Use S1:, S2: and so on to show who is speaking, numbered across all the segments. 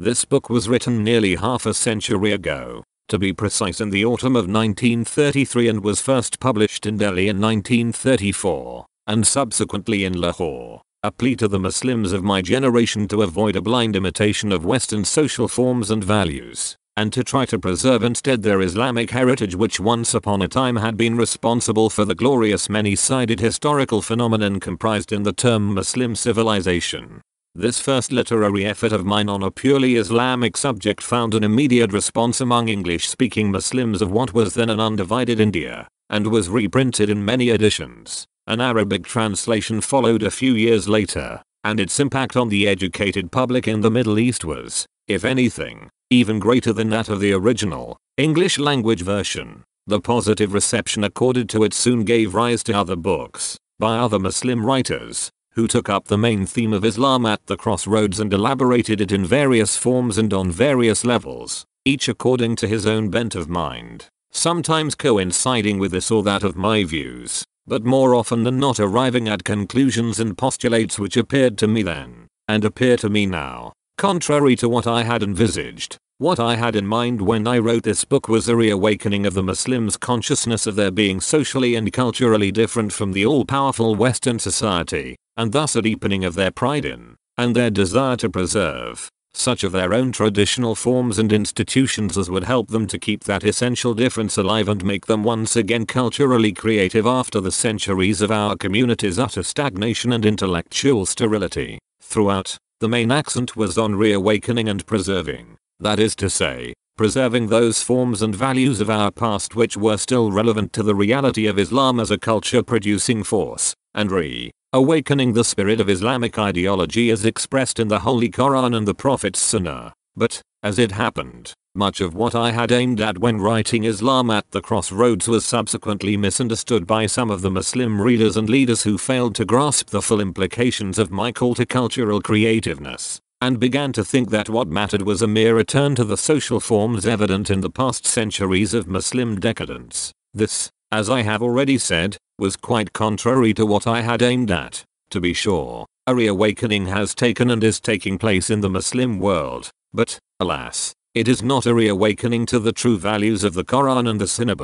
S1: This book was written nearly half a century ago, to be precise in the autumn of 1933 and was first published in Delhi in 1934, and subsequently in Lahore. A plea to the Muslims of my generation to avoid a blind imitation of Western social forms and values, and to try to preserve instead their Islamic heritage which once upon a time had been responsible for the glorious many-sided historical phenomenon comprised in the term Muslim civilization. This first literary effort of mine on a purely Islamic subject found an immediate response among English-speaking Muslims of what was then an undivided India, and was reprinted in many editions. An Arabic translation followed a few years later, and its impact on the educated public in the Middle East was, if anything, even greater than that of the original, English language version. The positive reception accorded to it soon gave rise to other books, by other Muslim writers, who took up the main theme of Islam at the crossroads and elaborated it in various forms and on various levels, each according to his own bent of mind, sometimes coinciding with this or that of my views, but more often than not arriving at conclusions and postulates which appeared to me then, and appear to me now, contrary to what I had envisaged. What I had in mind when I wrote this book was a reawakening of the Muslims' consciousness of their being socially and culturally different from the all-powerful Western society, and thus a deepening of their pride in, and their desire to preserve, such of their own traditional forms and institutions as would help them to keep that essential difference alive and make them once again culturally creative after the centuries of our community's utter stagnation and intellectual sterility. Throughout, the main accent was on reawakening and preserving, that is to say, preserving those forms and values of our past which were still relevant to the reality of Islam as a culture producing force, and re awakening the spirit of Islamic ideology as expressed in the Holy Quran and the Prophet's Sunnah. But, as it happened, much of what I had aimed at when writing Islam at the Crossroads was subsequently misunderstood by some of the Muslim readers and leaders who failed to grasp the full implications of my call to cultural creativeness, and began to think that what mattered was a mere return to the social forms evident in the past centuries of Muslim decadence. This, as I have already said, was quite contrary to what I had aimed at. To be sure, a reawakening has taken and is taking place in the Muslim world, but, alas, it is not a reawakening to the true values of the Quran and the Sunnah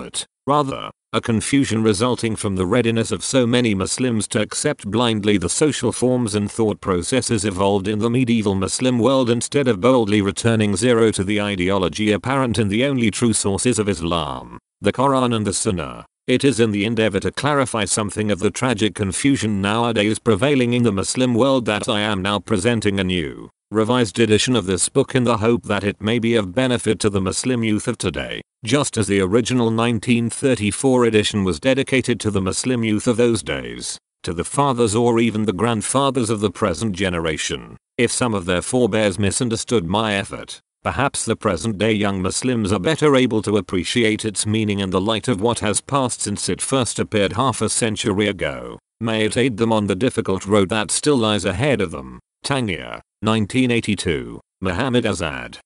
S1: rather, a confusion resulting from the readiness of so many Muslims to accept blindly the social forms and thought processes evolved in the medieval Muslim world instead of boldly returning zero to the ideology apparent in the only true sources of Islam, the Quran and the Sunnah. It is in the endeavor to clarify something of the tragic confusion nowadays prevailing in the Muslim world that I am now presenting a new, revised edition of this book in the hope that it may be of benefit to the Muslim youth of today, just as the original 1934 edition was dedicated to the Muslim youth of those days, to the fathers or even the grandfathers of the present generation. If some of their forebears misunderstood my effort, Perhaps the present day young Muslims are better able to appreciate its meaning in the light of what has passed since it first appeared half a century ago. May it aid them on the difficult road that still lies ahead of them. Tangier, 1982, Muhammad Asad.